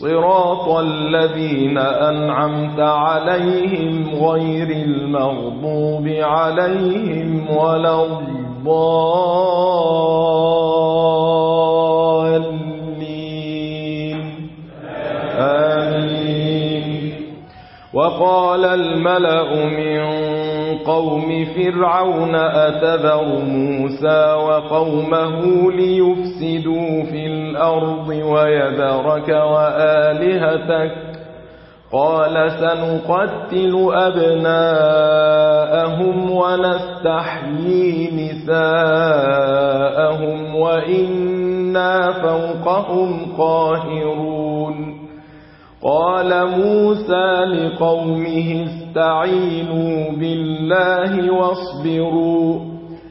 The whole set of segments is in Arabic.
صراط الذين أنعمت عليهم غير المغضوب عليهم ولا الضالين. آمين. وقال الملأ من قوم فرعون أتذر موسى وقومه ليفسدوا في الأرض الأرض ويذرك وآلهتك قال سنقتل أبناءهم ونستحيي نساءهم وإنا فوقهم قاهرون قال موسى لقومه استعينوا بالله واصبروا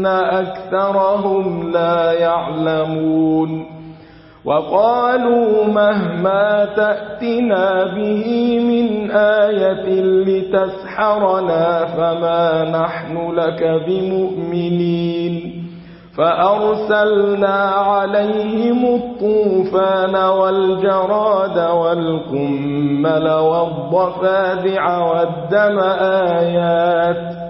ولكن أكثرهم لا يعلمون وقالوا مهما تأتنا به من آية لتسحرنا فما نحن لك بمؤمنين فأرسلنا عليهم الطوفان والجراد والقمل والضفادع والدم آيات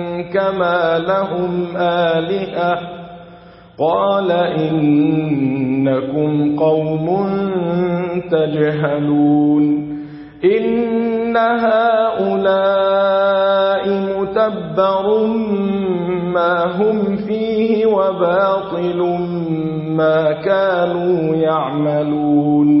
كما لهم آلهة. قال إنكم قوم تجهلون. إن هؤلاء متبر ما هم فيه وباطل ما كانوا يعملون.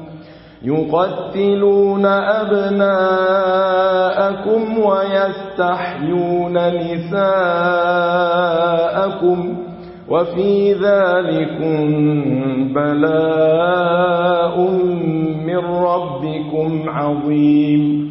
يقتلون أبناءكم ويستحيون نساءكم وفي ذلك بلاء من ربكم عظيم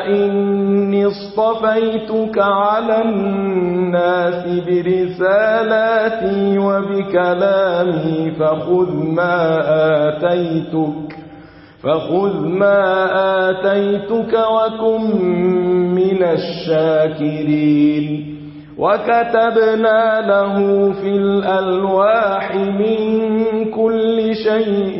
اصطفيتك على الناس برسالاتي وبكلامي فخذ ما آتيتك فخذ ما آتيتك وكن من الشاكرين. وكتبنا له في الألواح من كل شيء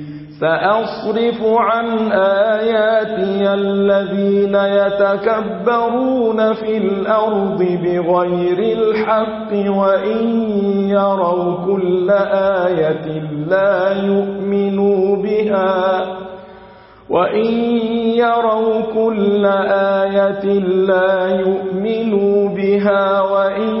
سأصرف عن آياتي الذين يتكبرون في الأرض بغير الحق وإن يروا كل آية لا يؤمنوا بها وَإِن يَرَوْا كُلَّ آيَةٍ لَّا يُؤْمِنُوا بِهَا وَإِن